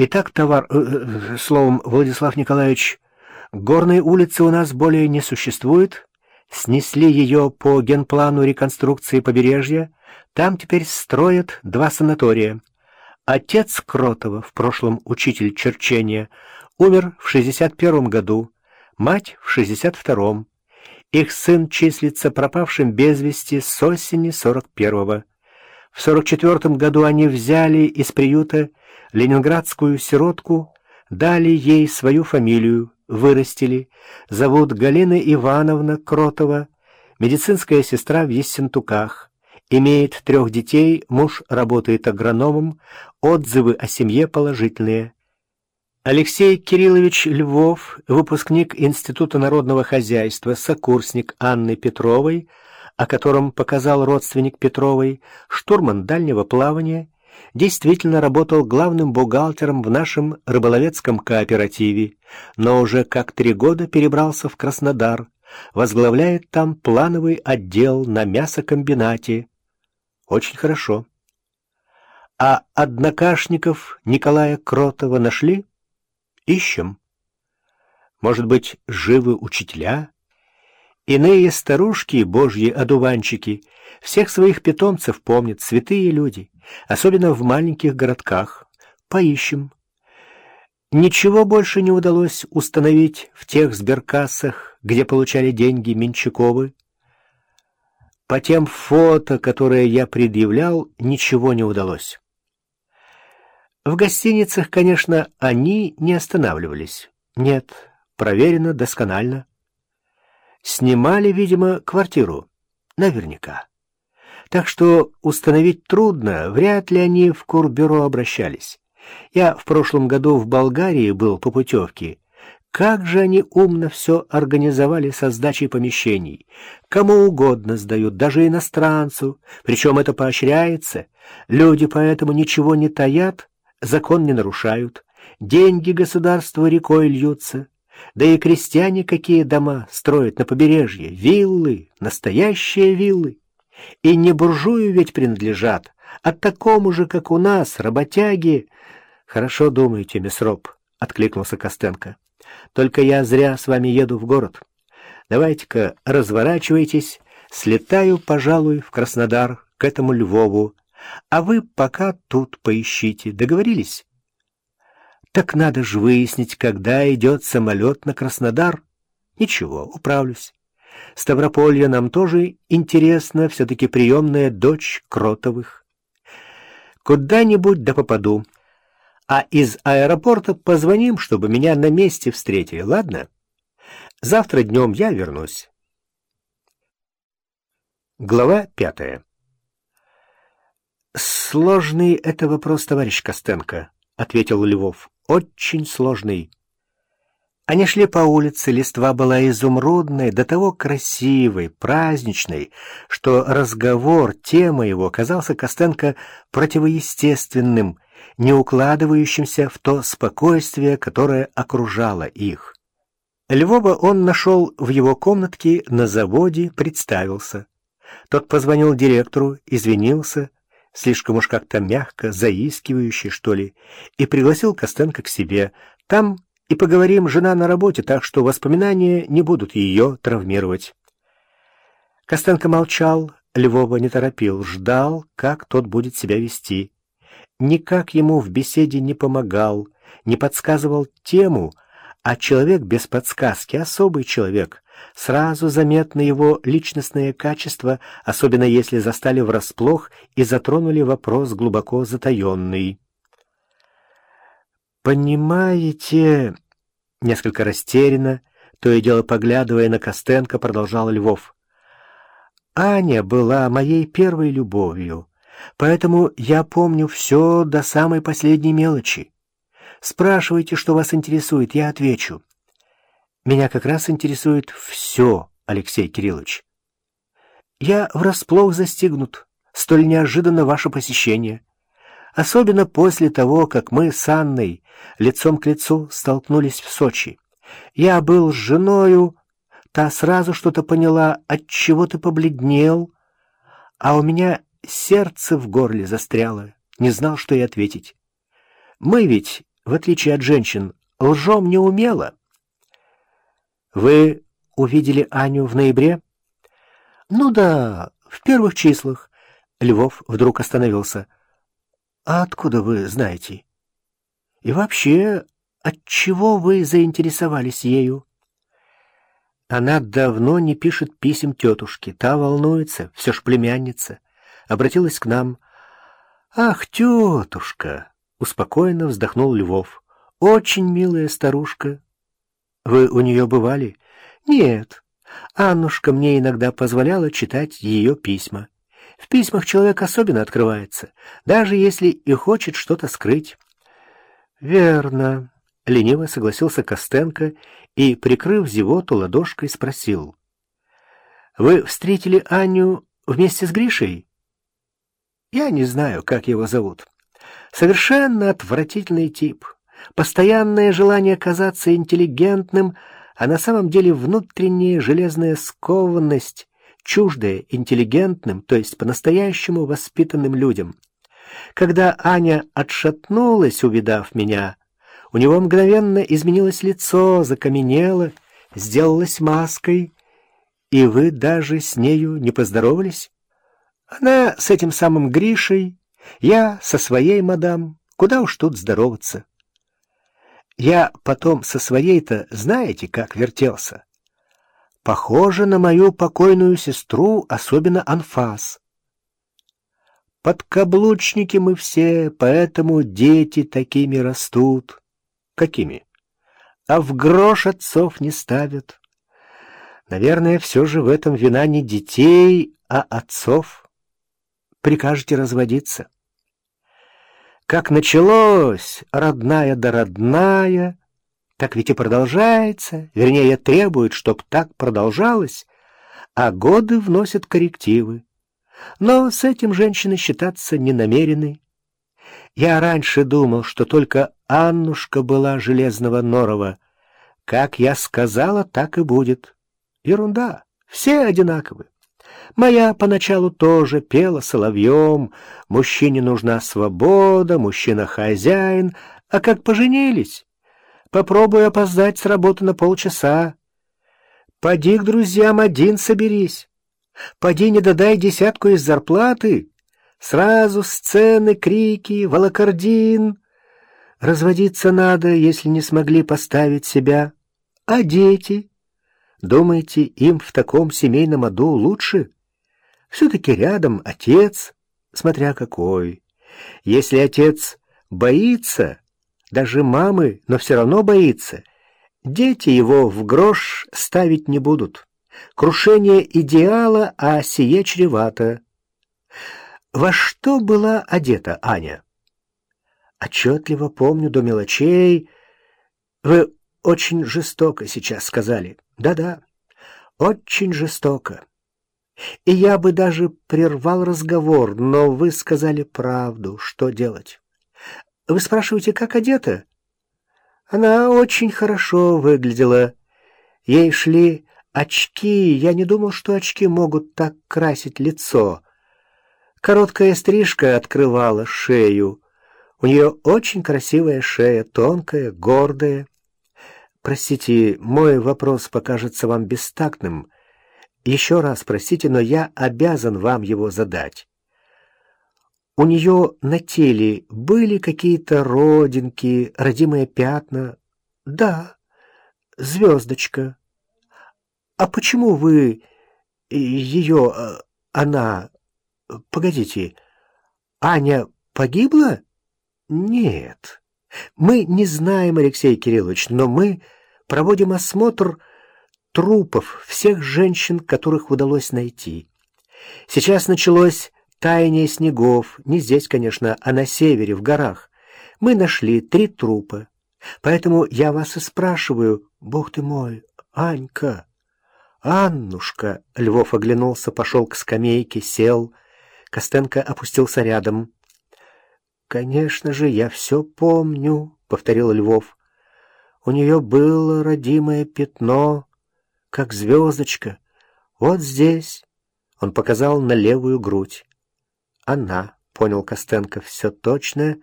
Итак, товар... Э, э, словом, Владислав Николаевич, горной улицы у нас более не существует. Снесли ее по генплану реконструкции побережья. Там теперь строят два санатория. Отец Кротова, в прошлом учитель черчения, умер в 61 году, мать в 62-м. Их сын числится пропавшим без вести с осени 41-го. В 44 году они взяли из приюта ленинградскую сиротку, дали ей свою фамилию, вырастили, зовут Галина Ивановна Кротова, медицинская сестра в Ессентуках, имеет трех детей, муж работает агрономом, отзывы о семье положительные. Алексей Кириллович Львов, выпускник Института народного хозяйства, сокурсник Анны Петровой, о котором показал родственник Петровой, штурман дальнего плавания, действительно работал главным бухгалтером в нашем рыболовецком кооперативе, но уже как три года перебрался в Краснодар, возглавляет там плановый отдел на мясокомбинате. Очень хорошо. А однокашников Николая Кротова нашли? Ищем. Может быть, живы учителя? Иные старушки, божьи одуванчики, всех своих питомцев помнят, святые люди, особенно в маленьких городках. Поищем. Ничего больше не удалось установить в тех сберкассах, где получали деньги Менчаковы. По тем фото, которые я предъявлял, ничего не удалось. В гостиницах, конечно, они не останавливались. Нет, проверено досконально. Снимали, видимо, квартиру. Наверняка. Так что установить трудно, вряд ли они в Курбюро обращались. Я в прошлом году в Болгарии был по путевке. Как же они умно все организовали со сдачей помещений. Кому угодно сдают, даже иностранцу. Причем это поощряется. Люди поэтому ничего не таят, закон не нарушают. Деньги государства рекой льются. Да и крестьяне какие дома строят на побережье. Виллы, настоящие виллы. И не буржую ведь принадлежат, а такому же, как у нас, работяги. Хорошо думаете, Месроп, — откликнулся Костенко. Только я зря с вами еду в город. Давайте-ка разворачивайтесь, слетаю, пожалуй, в Краснодар к этому Львову, а вы пока тут поищите. Договорились? Так надо же выяснить, когда идет самолет на Краснодар. Ничего, управлюсь. Ставрополье нам тоже интересно, все-таки приемная дочь Кротовых. Куда-нибудь да попаду. А из аэропорта позвоним, чтобы меня на месте встретили, ладно? Завтра днем я вернусь. Глава пятая «Сложный это вопрос, товарищ Костенко», — ответил Львов очень сложный. Они шли по улице, листва была изумрудной, до того красивой, праздничной, что разговор, тема его, казался Костенко противоестественным, не укладывающимся в то спокойствие, которое окружало их. Львова он нашел в его комнатке на заводе, представился. Тот позвонил директору, извинился, слишком уж как-то мягко, заискивающе, что ли, и пригласил Костенко к себе. Там и поговорим, жена на работе, так что воспоминания не будут ее травмировать. Костенко молчал, Львова не торопил, ждал, как тот будет себя вести. Никак ему в беседе не помогал, не подсказывал тему, а человек без подсказки — особый человек, Сразу заметно его личностное качество, особенно если застали врасплох и затронули вопрос глубоко затаенный. «Понимаете...» — несколько растерянно, то и дело поглядывая на Костенко, продолжал Львов. «Аня была моей первой любовью, поэтому я помню все до самой последней мелочи. Спрашивайте, что вас интересует, я отвечу». Меня как раз интересует все, Алексей Кириллович. Я врасплох застигнут, столь неожиданно ваше посещение. Особенно после того, как мы с Анной лицом к лицу столкнулись в Сочи. Я был с женою, та сразу что-то поняла, от чего ты побледнел, а у меня сердце в горле застряло, не знал, что и ответить. Мы ведь в отличие от женщин, лжем не умела. Вы увидели Аню в ноябре? Ну да, в первых числах. Львов вдруг остановился. А откуда вы знаете? И вообще, от чего вы заинтересовались ею? Она давно не пишет писем тетушке, та волнуется, все ж племянница. Обратилась к нам. «Ах, тетушка!» — успокоенно вздохнул Львов. «Очень милая старушка. Вы у нее бывали?» «Нет. Аннушка мне иногда позволяла читать ее письма. В письмах человек особенно открывается, даже если и хочет что-то скрыть». «Верно», — лениво согласился Костенко и, прикрыв зевоту ладошкой, спросил. «Вы встретили Аню вместе с Гришей?» «Я не знаю, как его зовут. Совершенно отвратительный тип. Постоянное желание казаться интеллигентным, а на самом деле внутренняя железная скованность, чуждая интеллигентным, то есть по-настоящему воспитанным людям. Когда Аня отшатнулась, увидав меня, у него мгновенно изменилось лицо, закаменело, сделалось маской, и вы даже с нею не поздоровались? Она с этим самым Гришей, я со своей мадам, куда уж тут здороваться. Я потом со своей-то знаете, как вертелся? Похоже на мою покойную сестру, особенно Анфас. Подкаблучники мы все, поэтому дети такими растут. Какими? А в грош отцов не ставят. Наверное, все же в этом вина не детей, а отцов. Прикажете разводиться? Как началось, родная да родная, так ведь и продолжается, вернее, требует, чтоб так продолжалось, а годы вносят коррективы. Но с этим женщины считаться не намерены. Я раньше думал, что только Аннушка была железного норова. Как я сказала, так и будет. Ерунда, все одинаковы. Моя поначалу тоже пела соловьем. Мужчине нужна свобода, мужчина хозяин. А как поженились? Попробуй опоздать с работы на полчаса. Поди к друзьям один соберись. Поди не додай десятку из зарплаты. Сразу сцены, крики, волокордин. Разводиться надо, если не смогли поставить себя. А дети? Думаете, им в таком семейном аду лучше? Все-таки рядом отец, смотря какой. Если отец боится, даже мамы, но все равно боится, дети его в грош ставить не будут. Крушение идеала, а сие чревато. Во что была одета Аня? Отчетливо помню до мелочей. Вы очень жестоко сейчас сказали. Да-да, очень жестоко. И я бы даже прервал разговор, но вы сказали правду. Что делать? Вы спрашиваете, как одета? Она очень хорошо выглядела. Ей шли очки. Я не думал, что очки могут так красить лицо. Короткая стрижка открывала шею. У нее очень красивая шея, тонкая, гордая. Простите, мой вопрос покажется вам бестактным. Еще раз простите, но я обязан вам его задать. У нее на теле были какие-то родинки, родимые пятна? Да, звездочка. А почему вы ее, э, она... Погодите, Аня погибла? Нет. Мы не знаем, Алексей Кириллович, но мы проводим осмотр трупов всех женщин, которых удалось найти. Сейчас началось таяние снегов, не здесь, конечно, а на севере, в горах. Мы нашли три трупа. Поэтому я вас и спрашиваю, бог ты мой, Анька, Аннушка. Львов оглянулся, пошел к скамейке, сел. Костенко опустился рядом. «Конечно же, я все помню», — повторил Львов. «У нее было родимое пятно, как звездочка. Вот здесь. Он показал на левую грудь. Она, понял Костенко, все точно.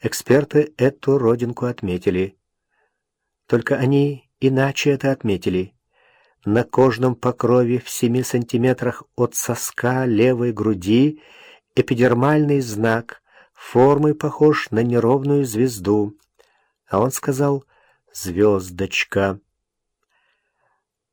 Эксперты эту родинку отметили. Только они иначе это отметили. На кожном покрове в семи сантиметрах от соска левой груди эпидермальный знак, формой похож на неровную звезду. А он сказал «звездочка».